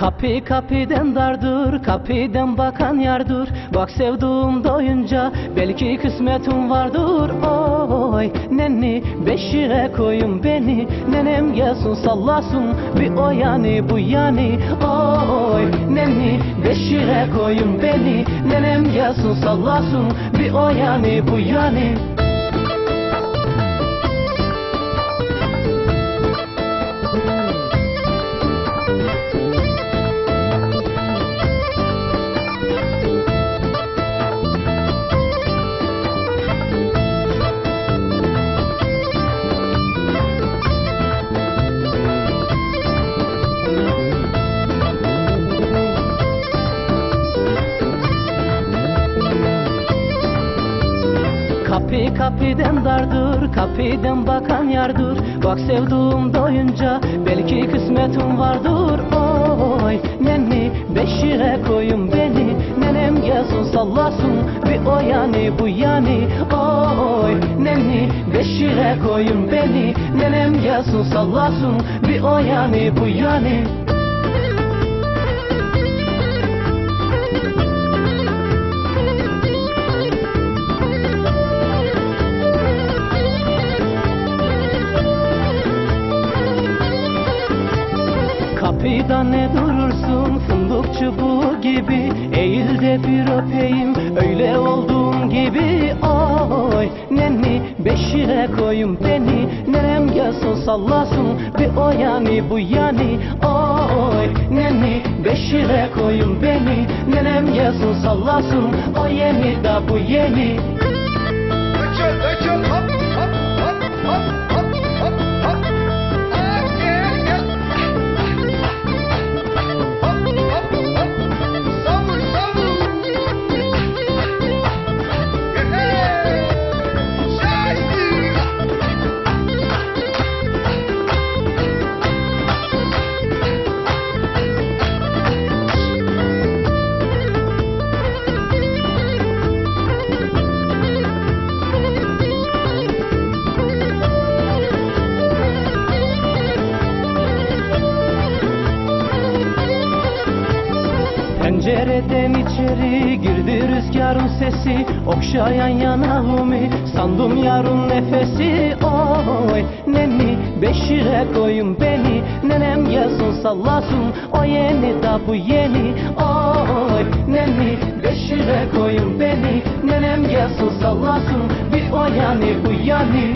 Kapı kapıdan dardır, kapıdan bakan yardır. Bak sevduğum doyunca belki kısmetim vardır. Oy nenni beşire koyun beni. Nenem gelsin sallasın bir o yani bu yani. Oy nenni beşire koyun beni. Nenem gelsin sallasın bir o yani bu yani Kapı kapıdan dardır, kapıdan bakan yardır. Bak sevduğum doyunca belki kısmetim vardır. Oy nenni beşire koyun beni Nenem gelsin sallasın bir o yani bu yani. Oy nenni beşire koyun beni Nenem gelsin sallasın bir o yani bu yani Ne durursun fındık çubuğu gibi. Eğil de bir öpeyim öyle olduğum gibi. Oy nenni beşire koyun beni Nenem gelsin sallasın bir o yani bu yani. Oy nenni beşire koyun beni Nenem gelsin sallasın o yeni da bu yeni Pencereden içeri girdi rüzgarın sesi? Okşayan yanağımı sandım yarın nefesi. Oy nenni beşire koyun beni Nenem gelsin sallasın o yeni da bu yeni. Oy nenni beşire koyun beni Nenem gelsin sallasın bir o yani bu yani